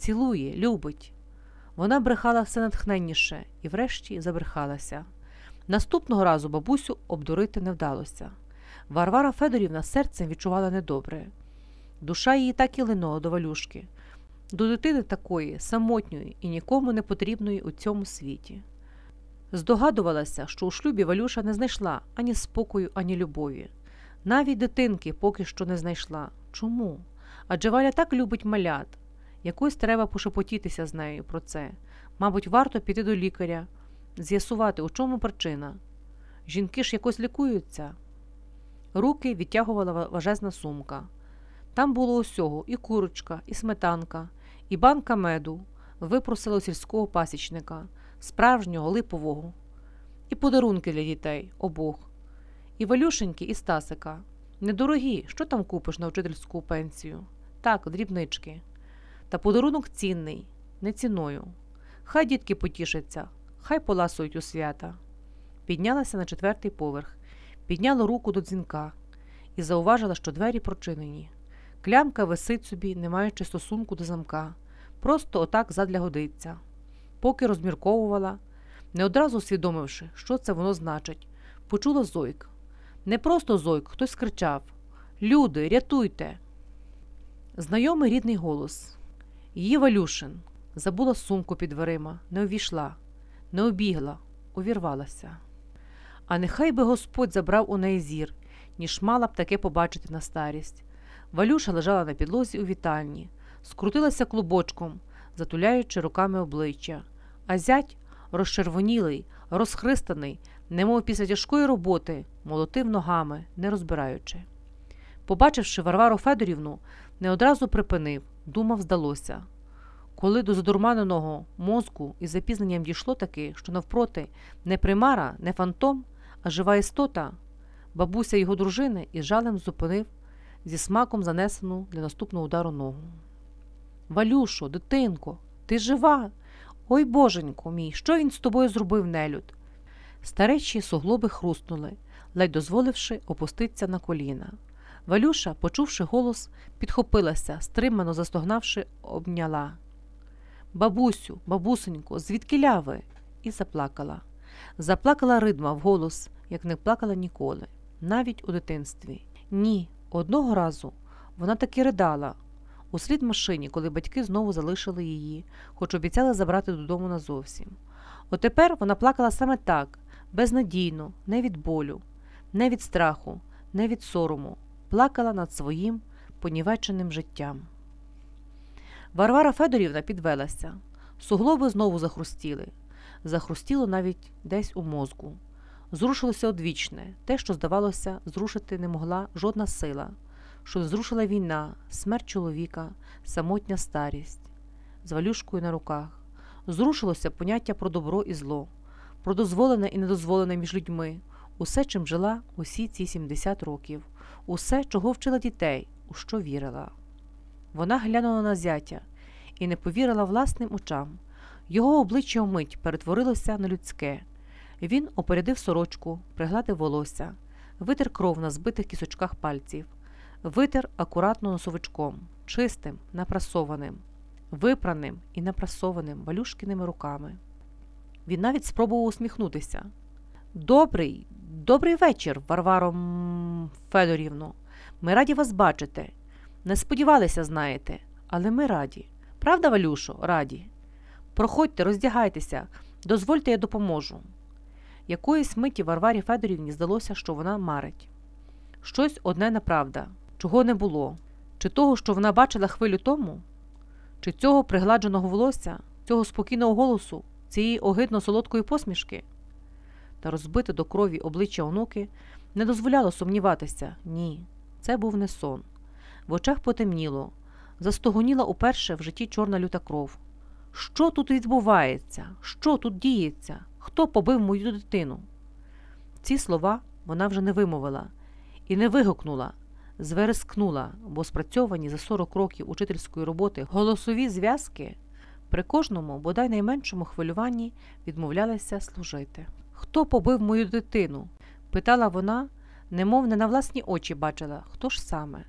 цілує, любить. Вона брехала все натхненніше і врешті забрехалася. Наступного разу бабусю обдурити не вдалося. Варвара Федорівна серцем відчувала недобре. Душа її так і линула до валюшки, до дитини такої, самотньої і нікому не потрібної у цьому світі. Здогадувалася, що у шлюбі Валюша не знайшла ані спокою, ані любові. Навіть дитинки поки що не знайшла. Чому? Адже Валя так любить малят. Якось треба пошепотітися з нею про це. Мабуть, варто піти до лікаря, з'ясувати, у чому причина. Жінки ж якось лікуються. Руки відтягувала важезна сумка. Там було усього і курочка, і сметанка, і банка меду, випросила у сільського пасічника, справжнього липового, і подарунки для дітей обох, і Валюшеньки, і Стасика. Недорогі, що там купиш на вчительську пенсію? Так, дрібнички. Та подарунок цінний, не ціною. Хай дітки потішаться, хай поласують у свята. Піднялася на четвертий поверх, підняла руку до дзвінка і зауважила, що двері прочинені. Клямка висить собі, не маючи стосунку до замка, просто отак задля годиться. Поки розмірковувала, не одразу усвідомивши, що це воно значить, почула зойк. Не просто зойк, хтось кричав Люди, рятуйте. Знайомий рідний голос. Її Валюшин забула сумку під дверима, не увійшла, не обігла, увірвалася. А нехай би Господь забрав у неї зір, ніж мала б таке побачити на старість. Валюша лежала на підлозі у вітальні, скрутилася клубочком, затуляючи руками обличчя, а зять, розчервонілий, розхристаний, немов після тяжкої роботи, молотив ногами, не розбираючи. Побачивши Варвару Федорівну, не одразу припинив, думав, здалося. Коли до задурманеного мозку із запізненням дійшло таки, що навпроти не примара, не фантом, а жива істота, бабуся його дружини із жалем зупинив зі смаком занесену для наступного удару ногу. Валюшо, дитинко, ти жива? Ой боженько мій, що він з тобою зробив нелюд? Старечі суглоби хрустнули, ледь дозволивши опуститися на коліна. Валюша, почувши голос, підхопилася, стримано застогнавши, обняла. Бабусю, бабусенько, звідки ляви? І заплакала. Заплакала ридма вголос, як не плакала ніколи, навіть у дитинстві. Ні, одного разу вона таки ридала. Услід машині, коли батьки знову залишили її, хоч обіцяли забрати додому назовсім. Отепер вона плакала саме так, безнадійно, не від болю, не від страху, не від сорому, плакала над своїм понівеченим життям. Варвара Федорівна підвелася. Суглоби знову захрустіли. Захрустіло навіть десь у мозку. Зрушилося одвічне, те, що, здавалося, зрушити не могла жодна сила, що зрушила війна, смерть чоловіка, самотня старість, з валюшкою на руках. Зрушилося поняття про добро і зло, про дозволене і недозволене між людьми, усе, чим жила усі ці 70 років, усе, чого вчила дітей, у що вірила. Вона глянула на зятя і не повірила власним очам. Його обличчя вмить перетворилося на людське. Він опередив сорочку, пригладив волосся, витер кров на збитих кісочках пальців, витер акуратно носовичком, чистим, напрасованим, випраним і напрасованим валюшкіними руками. Він навіть спробував усміхнутися. Добрий, добрий вечір, Варваро Федорівно. Ми раді вас бачити. Не сподівалися, знаєте, але ми раді. Правда, Валюшо, раді? Проходьте, роздягайтеся, дозвольте, я допоможу. Якоїсь миті Варварі Федорівні здалося, що вона марить. Щось одне неправда, чого не було, чи того, що вона бачила хвилю тому, чи цього пригладженого волосся, цього спокійного голосу, цієї огидно солодкої посмішки. Та розбите до крові обличчя онуки не дозволяло сумніватися ні, це був не сон. В очах потемніло, застогоніла уперше в житті чорна люта кров. Що тут відбувається? Що тут діється? Хто побив мою дитину? Ці слова вона вже не вимовила і не вигукнула, зверескнула, бо спрацьовані за 40 років учительської роботи голосові зв'язки при кожному, бодай найменшому хвилюванні відмовлялися служити. Хто побив мою дитину? питала вона, немов не на власні очі бачила, хто ж саме.